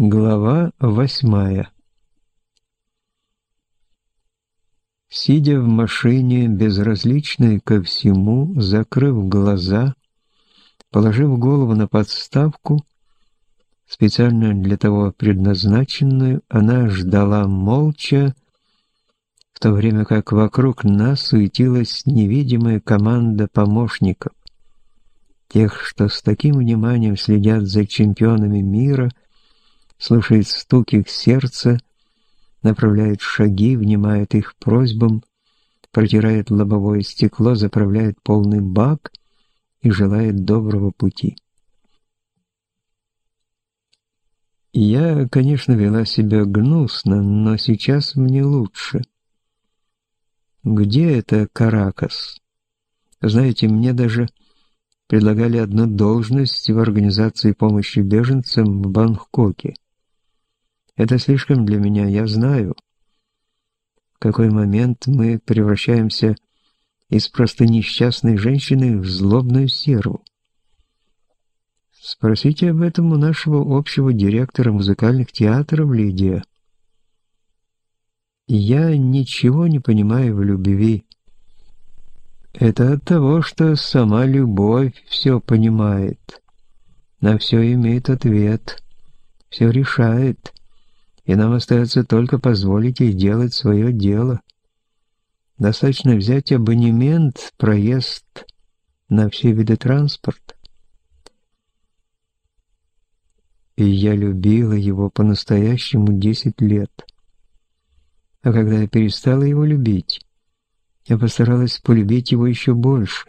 Глава восьмая. Сидя в машине, безразличной ко всему, закрыв глаза, положив голову на подставку, специально для того предназначенную, она ждала молча, в то время как вокруг нас суетилась невидимая команда помощников, тех, что с таким вниманием следят за чемпионами мира – слушает стук их сердца, направляет шаги, внимает их просьбам, протирает лобовое стекло, заправляет полный бак и желает доброго пути. Я, конечно, вела себя гнусно, но сейчас мне лучше. Где это Каракас? Знаете, мне даже предлагали одну должность в организации помощи беженцам в Бангкоке. Это слишком для меня, я знаю. В какой момент мы превращаемся из просто несчастной женщины в злобную стерву. Спросите об этом у нашего общего директора музыкальных театров Лидия. Я ничего не понимаю в любви. Это от того, что сама любовь все понимает, на все имеет ответ, все решает и нам остается только позволить ей делать свое дело. Достаточно взять абонемент, проезд на все виды транспорта. И я любила его по-настоящему десять лет. А когда я перестала его любить, я постаралась полюбить его еще больше.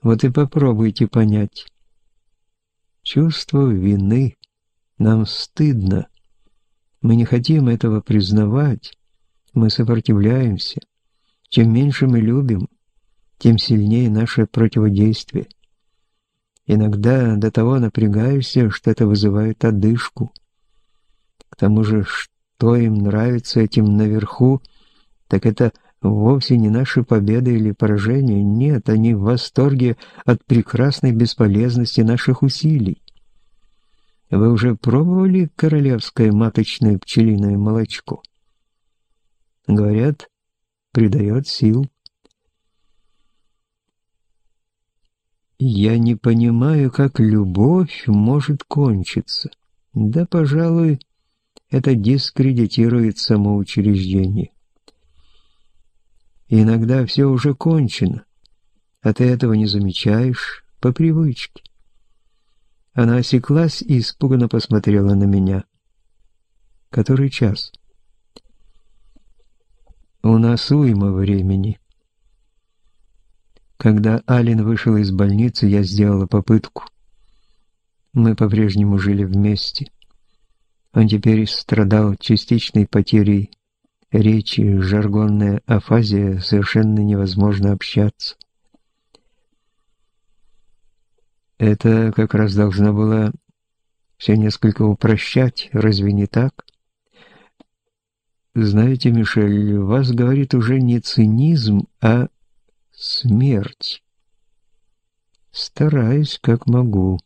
Вот и попробуйте понять. Чувство вины. Нам стыдно. Мы не хотим этого признавать, мы сопротивляемся. Чем меньше мы любим, тем сильнее наше противодействие. Иногда до того напрягаешься, что это вызывает одышку. К тому же, что им нравится этим наверху, так это вовсе не наши победы или поражения. Нет, они в восторге от прекрасной бесполезности наших усилий. Вы уже пробовали королевское маточное пчелиное молочко? Говорят, придает сил. Я не понимаю, как любовь может кончиться. Да, пожалуй, это дискредитирует самоучреждение. Иногда все уже кончено, а ты этого не замечаешь по привычке. Она осеклась и испуганно посмотрела на меня. «Который час?» «У нас уйма времени». Когда Алин вышел из больницы, я сделала попытку. Мы по-прежнему жили вместе. Он теперь страдал частичной потерей речи, жаргонная афазия, совершенно невозможно общаться. Это как раз должно было все несколько упрощать, разве не так? Знаете, Мишель, вас говорит уже не цинизм, а смерть. Стараюсь, как могу.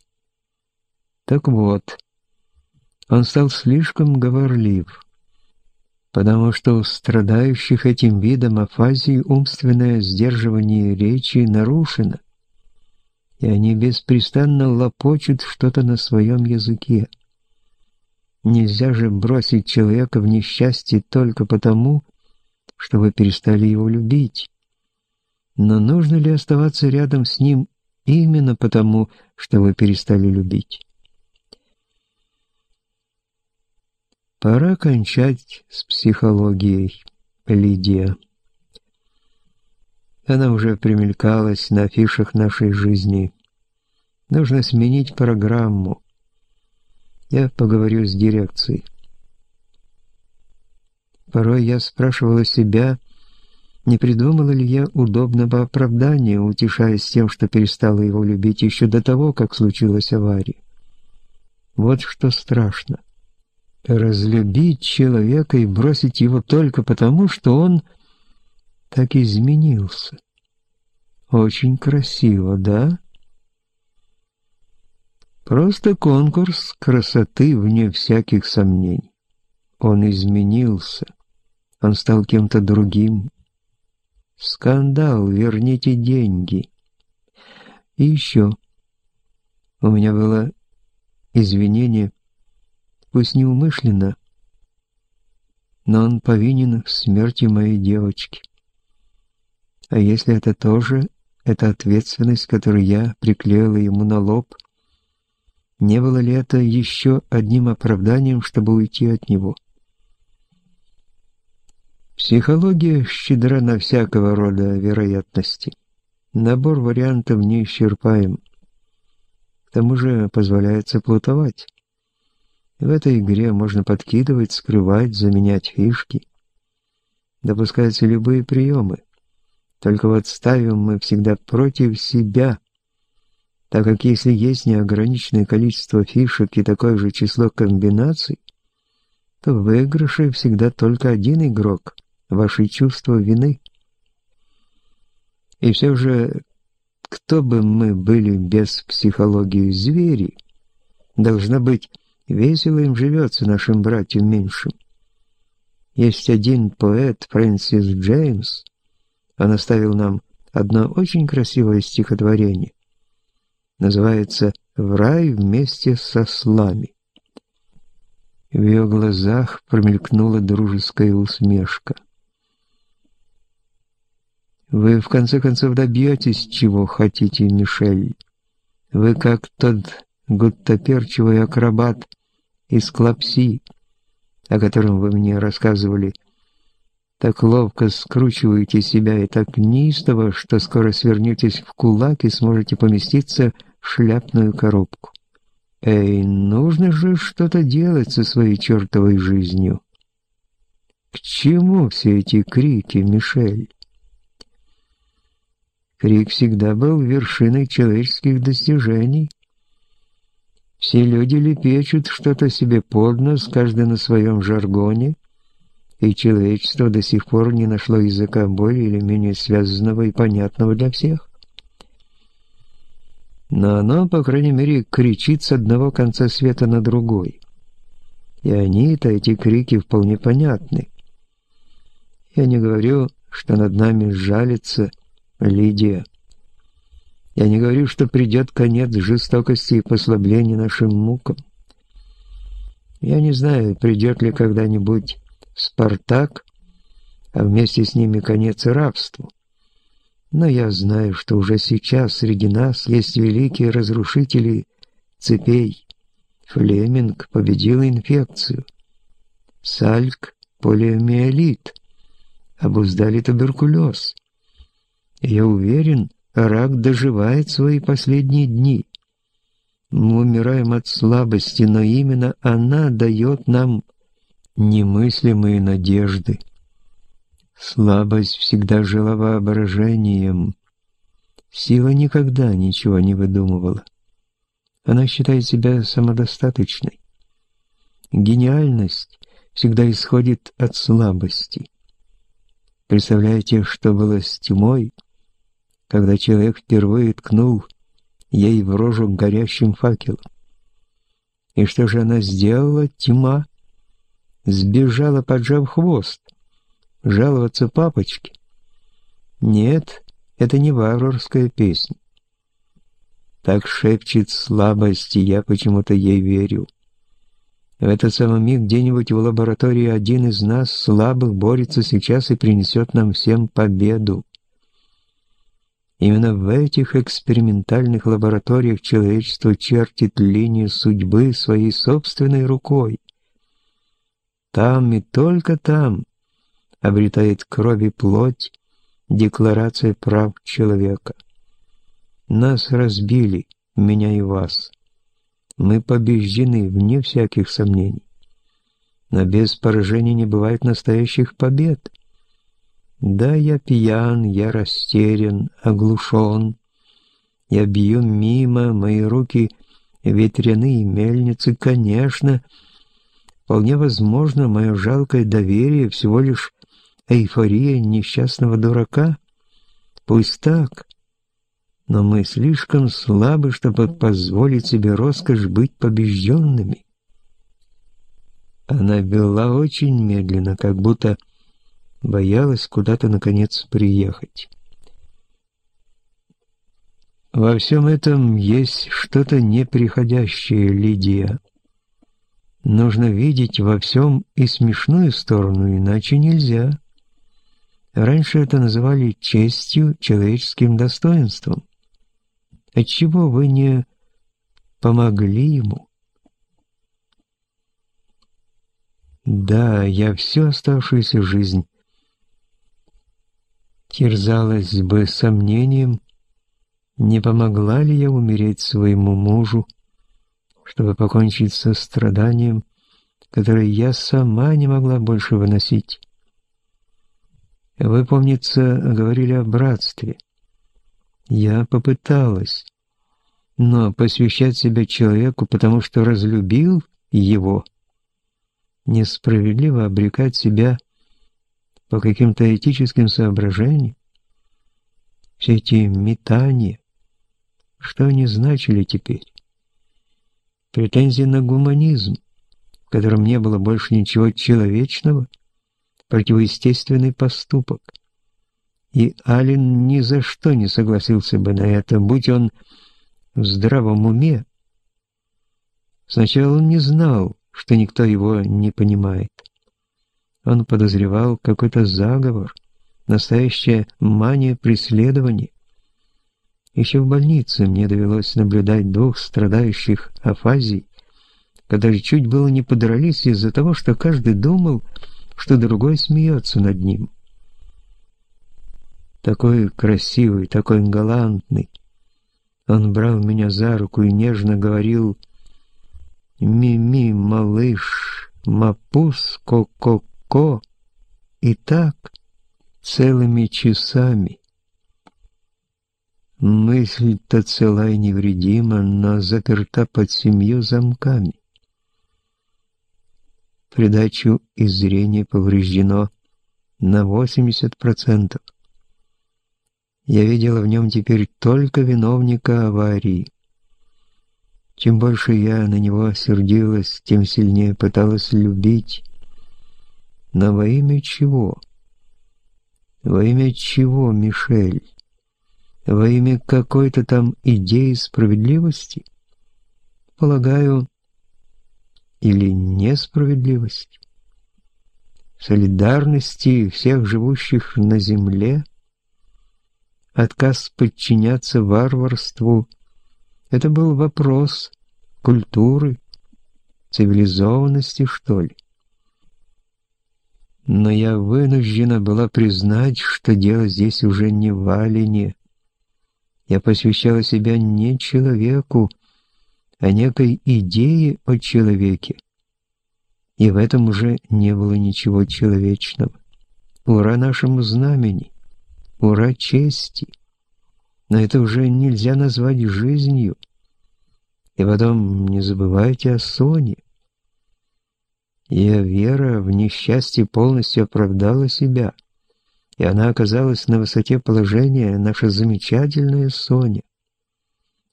Так вот, он стал слишком говорлив, потому что у страдающих этим видом афазии умственное сдерживание речи нарушено и они беспрестанно лопочут что-то на своем языке. Нельзя же бросить человека в несчастье только потому, что вы перестали его любить. Но нужно ли оставаться рядом с ним именно потому, что вы перестали любить? Пора кончать с психологией, Лидия. Она уже примелькалась на афишах нашей жизни. Нужно сменить программу. Я поговорю с дирекцией. Порой я спрашивала себя, не придумала ли я удобного оправдания, утешаясь тем, что перестала его любить еще до того, как случилась авария. Вот что страшно. Разлюбить человека и бросить его только потому, что он так изменился. Очень красиво, да? Просто конкурс красоты вне всяких сомнений. Он изменился. Он стал кем-то другим. Скандал, верните деньги. И еще. У меня было извинение, пусть неумышленно, но он повинен в смерти моей девочки. А если это тоже, это ответственность, которую я приклеила ему на лоб, не было ли это еще одним оправданием, чтобы уйти от него? Психология щедра на всякого рода вероятности. Набор вариантов неисчерпаем. К тому же позволяется плутовать. В этой игре можно подкидывать, скрывать, заменять фишки. Допускаются любые приемы. Только вот ставим мы всегда против себя, так как если есть неограниченное количество фишек и такое же число комбинаций, то в всегда только один игрок – ваши чувства вины. И все же, кто бы мы были без психологии звери, должно быть, весело им живется нашим братьям меньшим. Есть один поэт, Фрэнсис Джеймс, он оставил нам одно очень красивое стихотворение. Называется «В рай вместе со слами». В ее глазах промелькнула дружеская усмешка. «Вы, в конце концов, добьетесь, чего хотите, Мишель. Вы как тот гуттаперчивый акробат из Клапси, о котором вы мне рассказывали, — так ловко скручиваете себя и так неистово, что скоро свернетесь в кулак и сможете поместиться в шляпную коробку. Эй, нужно же что-то делать со своей чертовой жизнью. К чему все эти крики, Мишель? Крик всегда был вершиной человеческих достижений. Все люди лепечут что-то себе под нос, каждый на своем жаргоне, и человечество до сих пор не нашло языка более или менее связанного и понятного для всех. Но оно, по крайней мере, кричит с одного конца света на другой. И они-то, эти крики, вполне понятны. Я не говорю, что над нами жалится Лидия. Я не говорю, что придет конец жестокости и послабления нашим мукам. Я не знаю, придет ли когда-нибудь Спартак, а вместе с ними конец рабству. Но я знаю, что уже сейчас среди нас есть великие разрушители цепей. Флеминг победил инфекцию. Сальк – полиомиелит. Обуздали туберкулез. Я уверен, рак доживает свои последние дни. Мы умираем от слабости, но именно она дает нам немыслимые надежды. Слабость всегда жила воображением. Сила никогда ничего не выдумывала. Она считает себя самодостаточной. Гениальность всегда исходит от слабости. Представляете, что было с тьмой, когда человек впервые ткнул ей в рожу горящим факелом? И что же она сделала, тьма? Сбежала, поджав хвост. Жаловаться папочке? Нет, это не варварская песня. Так шепчет слабость, и я почему-то ей верю. В этот самый миг где-нибудь в лаборатории один из нас, слабых, борется сейчас и принесет нам всем победу. Именно в этих экспериментальных лабораториях человечество чертит линию судьбы своей собственной рукой. Там и только там обретает кровь и плоть Декларация прав человека. Нас разбили, меня и вас. Мы побеждены, вне всяких сомнений. Но без поражения не бывает настоящих побед. Да, я пьян, я растерян, оглушен. Я бью мимо, мои руки ветряные мельницы, конечно, — Вполне возможно, мое жалкое доверие всего лишь эйфория несчастного дурака. Пусть так. но мы слишком слабы, чтобы позволить себе роскошь быть побежденными. Она вела очень медленно, как будто боялась куда-то, наконец, приехать. Во всем этом есть что-то неприходящее, Лидия. Нужно видеть во всем и смешную сторону, иначе нельзя. Раньше это называли честью, человеческим достоинством. Отчего вы не помогли ему? Да, я всю оставшуюся жизнь терзалась бы сомнением, не помогла ли я умереть своему мужу, чтобы покончить со страданием, которое я сама не могла больше выносить. Вы, помнится, говорили о братстве. Я попыталась, но посвящать себя человеку, потому что разлюбил его, несправедливо обрекать себя по каким-то этическим соображениям. Все эти метания, что они значили теперь? Претензии на гуманизм, в котором не было больше ничего человечного, противоестественный поступок. И Ален ни за что не согласился бы на это, будь он в здравом уме. Сначала он не знал, что никто его не понимает. Он подозревал какой-то заговор, настоящая мания преследования. Еще в больнице мне довелось наблюдать двух страдающих афазий, которые чуть было не подрались из-за того, что каждый думал, что другой смеется над ним. Такой красивый, такой галантный. Он брал меня за руку и нежно говорил «Ми-ми, малыш, мапус, ко-ко-ко» и так целыми часами. Мысль-то цела и невредима, но заперта под семью замками. Придачу и зрение повреждено на 80%. Я видела в нем теперь только виновника аварии. Чем больше я на него сердилась, тем сильнее пыталась любить. Но во имя чего? Во имя чего, Мишель? Во имя какой-то там идеи справедливости? Полагаю, или несправедливости? Солидарности всех живущих на земле? Отказ подчиняться варварству — это был вопрос культуры, цивилизованности, что ли? Но я вынуждена была признать, что дело здесь уже не в Алине. Я посвящала себя не человеку, а некой идее о человеке. И в этом уже не было ничего человечного. Ура нашему знамени, ура чести. Но это уже нельзя назвать жизнью. И потом не забывайте о Соне. Ее вера в несчастье полностью оправдала себя, и она оказалась на высоте положения, наша замечательная Соня.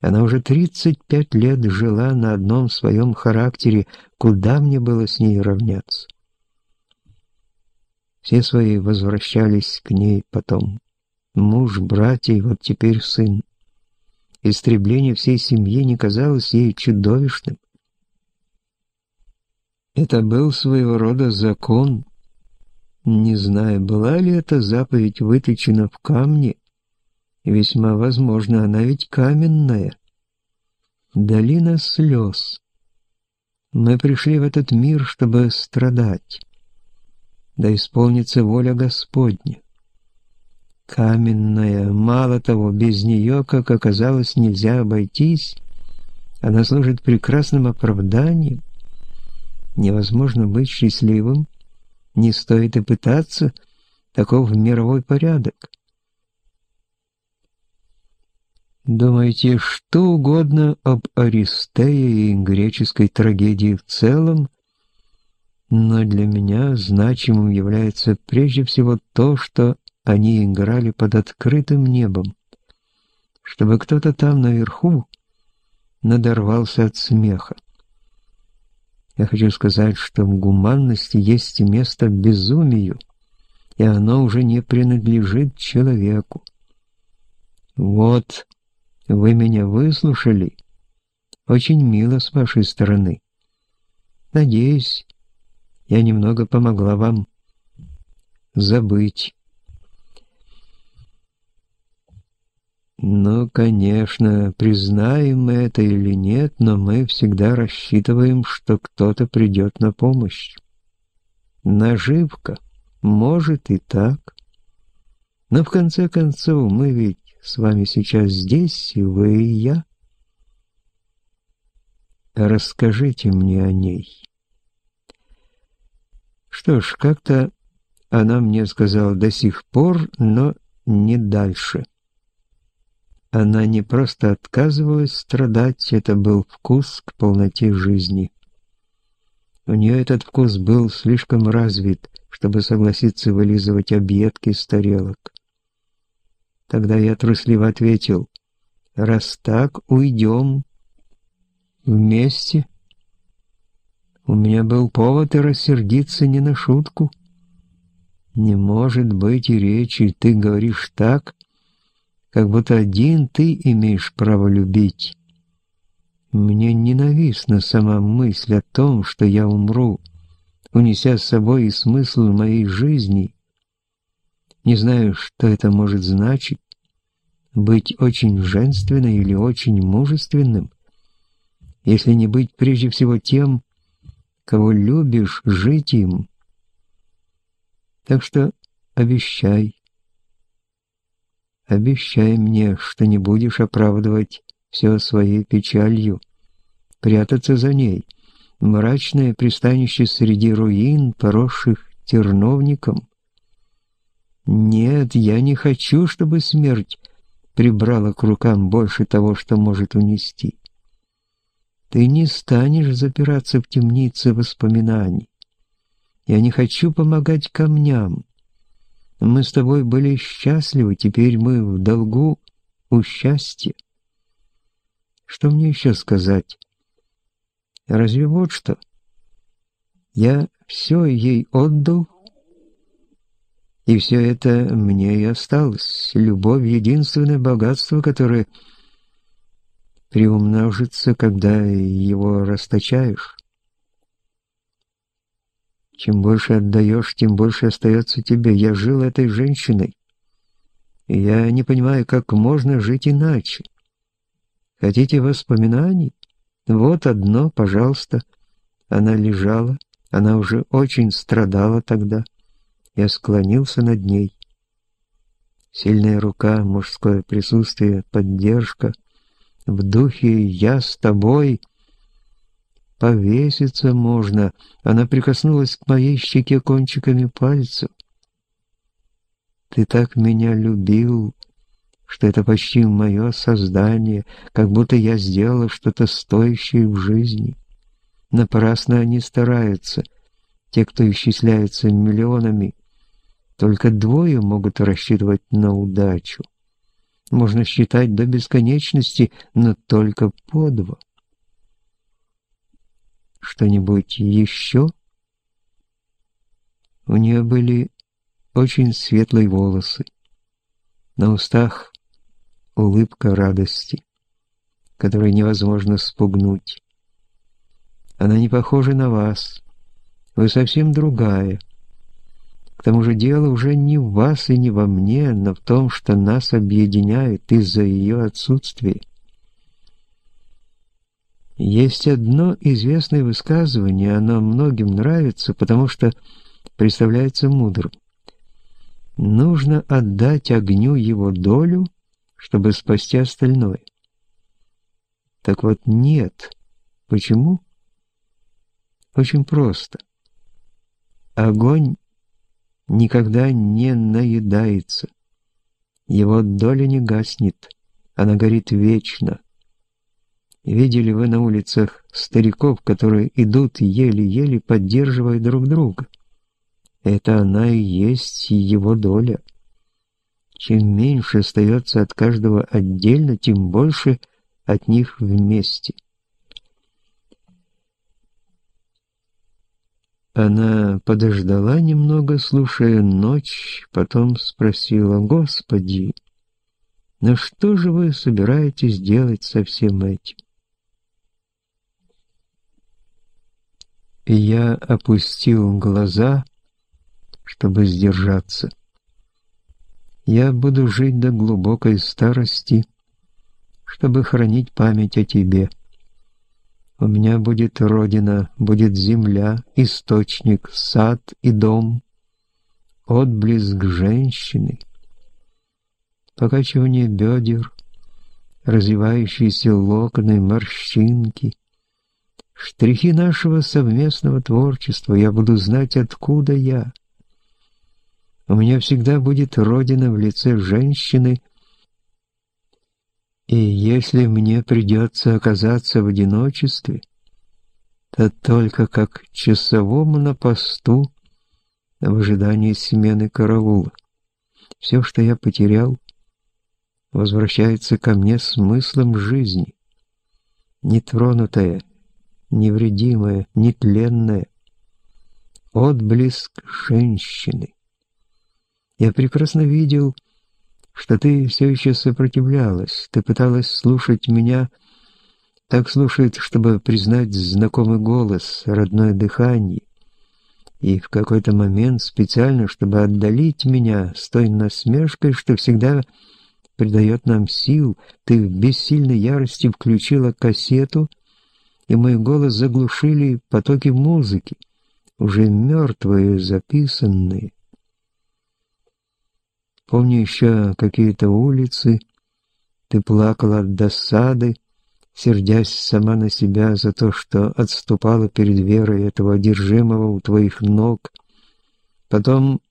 Она уже 35 лет жила на одном своем характере, куда мне было с ней равняться. Все свои возвращались к ней потом. Муж, братья и вот теперь сын. Истребление всей семьи не казалось ей чудовищным. Это был своего рода закон. Не знаю, была ли эта заповедь выточена в камне, Весьма возможно, она ведь каменная. Долина слез. Мы пришли в этот мир, чтобы страдать. Да исполнится воля Господня. Каменная, мало того, без нее, как оказалось, нельзя обойтись. Она служит прекрасным оправданием. Невозможно быть счастливым, не стоит и пытаться, таков мировой порядок. Думаете что угодно об Аристее и греческой трагедии в целом, но для меня значимым является прежде всего то, что они играли под открытым небом, чтобы кто-то там наверху надорвался от смеха. Я хочу сказать, что в гуманности есть место безумию, и оно уже не принадлежит человеку. Вот, вы меня выслушали. Очень мило с вашей стороны. Надеюсь, я немного помогла вам забыть. Ну, конечно, признаем мы это или нет, но мы всегда рассчитываем, что кто-то придет на помощь. Наживка. Может и так. Но в конце концов мы ведь с вами сейчас здесь, и вы, и я. Расскажите мне о ней. Что ж, как-то она мне сказала до сих пор, но не дальше. Она не просто отказывалась страдать, это был вкус к полноте жизни. У нее этот вкус был слишком развит, чтобы согласиться вылизывать объедки с тарелок. Тогда я трусливо ответил, «Раз так, уйдем вместе». У меня был повод и рассердиться не на шутку. Не может быть и речи, ты говоришь так, как будто один ты имеешь право любить. Мне ненавистна сама мысль о том, что я умру, унеся с собой и смысл моей жизни. Не знаю, что это может значить, быть очень женственным или очень мужественным, если не быть прежде всего тем, кого любишь, жить им. Так что обещай, Обещай мне, что не будешь оправдывать все своей печалью, прятаться за ней, мрачное пристанище среди руин, поросших терновником. Нет, я не хочу, чтобы смерть прибрала к рукам больше того, что может унести. Ты не станешь запираться в темнице воспоминаний. Я не хочу помогать камням. Мы с тобой были счастливы, теперь мы в долгу у счастья. Что мне еще сказать? Разве вот что? Я все ей отдал, и все это мне и осталось. Любовь — единственное богатство, которое приумножится, когда его расточаешь. Чем больше отдаешь, тем больше остается тебе. Я жил этой женщиной. И я не понимаю, как можно жить иначе. Хотите воспоминаний? Вот одно, пожалуйста. Она лежала, она уже очень страдала тогда. Я склонился над ней. Сильная рука, мужское присутствие, поддержка. В духе «я с тобой» Повеситься можно. Она прикоснулась к моей щеке кончиками пальцев. Ты так меня любил, что это почти мое создание, как будто я сделала что-то стоящее в жизни. Напрасно они стараются, те, кто исчисляется миллионами. Только двое могут рассчитывать на удачу. Можно считать до бесконечности, но только по два что-нибудь еще? У нее были очень светлые волосы. На устах улыбка радости, которую невозможно спугнуть. Она не похожа на вас. Вы совсем другая. К тому же дело уже не в вас и не во мне, но в том, что нас объединяет из-за ее отсутствия. Есть одно известное высказывание, оно многим нравится, потому что представляется мудрым. Нужно отдать огню его долю, чтобы спасти остальное. Так вот нет. Почему? Очень просто. Огонь никогда не наедается. Его доля не гаснет, она горит вечно. Видели вы на улицах стариков, которые идут еле-еле поддерживая друг друга? Это она и есть его доля. Чем меньше остается от каждого отдельно, тем больше от них вместе. Она подождала немного, слушая ночь, потом спросила, «Господи, но что же вы собираетесь делать со всем этим?» И я опустил глаза, чтобы сдержаться. Я буду жить до глубокой старости, чтобы хранить память о тебе. У меня будет родина, будет земля, источник, сад и дом, отблеск женщины, покачивание бедер, развивающиеся локоны, морщинки, штрихи нашего совместного творчества. Я буду знать, откуда я. У меня всегда будет родина в лице женщины, и если мне придется оказаться в одиночестве, то только как часовому на посту в ожидании смены караула. Все, что я потерял, возвращается ко мне смыслом жизни, нетронутое, невредимое, нетленное, отблеск женщины. Я прекрасно видел, что ты все еще сопротивлялась, ты пыталась слушать меня, так слушает, чтобы признать знакомый голос, родное дыхание, и в какой-то момент специально, чтобы отдалить меня с той насмешкой, что всегда придает нам сил, ты в бессильной ярости включила кассету, и мой голос заглушили потоки музыки, уже мертвые, записанные. Помню еще какие-то улицы. Ты плакала от досады, сердясь сама на себя за то, что отступала перед верой этого одержимого у твоих ног. Потом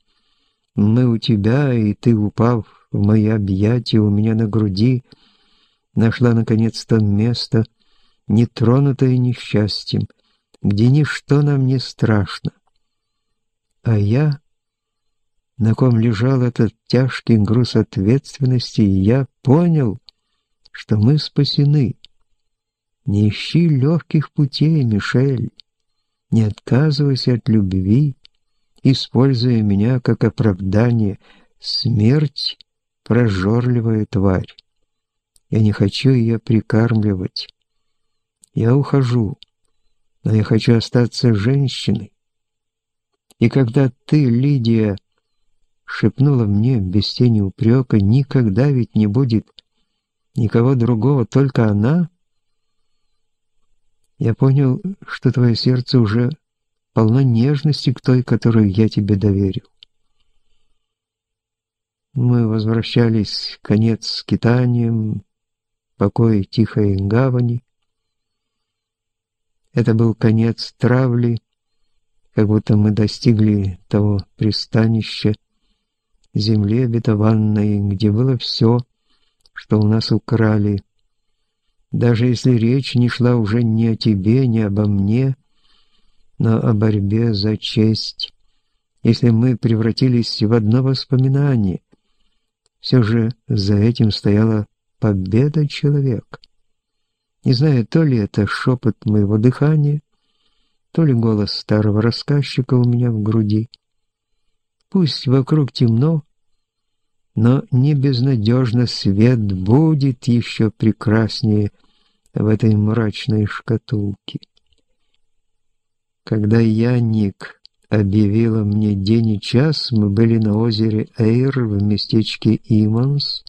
мы у тебя, и ты, упав в мои объятия у меня на груди, нашла наконец то место, нетронутое несчастьем, где ничто нам не страшно. А я на ком лежал этот тяжкий груз ответственности, я понял, что мы спасены. Не ищи легких путей, Мишель, не отказывайся от любви, используя меня как оправдание. Смерть — прожорливая тварь. Я не хочу ее прикармливать. Я ухожу, но я хочу остаться женщиной. И когда ты, Лидия, шепнула мне без тени упрека, никогда ведь не будет никого другого, только она. Я понял, что твое сердце уже полно нежности к той, которую я тебе доверил. Мы возвращались, конец скитанием, покой тихой гавани. Это был конец травли, как будто мы достигли того пристанища, земле обетованной, где было все, что у нас украли. Даже если речь не шла уже ни о тебе, ни обо мне, но о борьбе за честь, если мы превратились в одно воспоминание, все же за этим стояла победа человека. Не знаю, то ли это шепот моего дыхания, то ли голос старого рассказчика у меня в груди. Пусть вокруг темно, но не безнадежно свет будет еще прекраснее в этой мрачной шкатулке. Когда Янник объявила мне день и час, мы были на озере Эйр в местечке Иманс,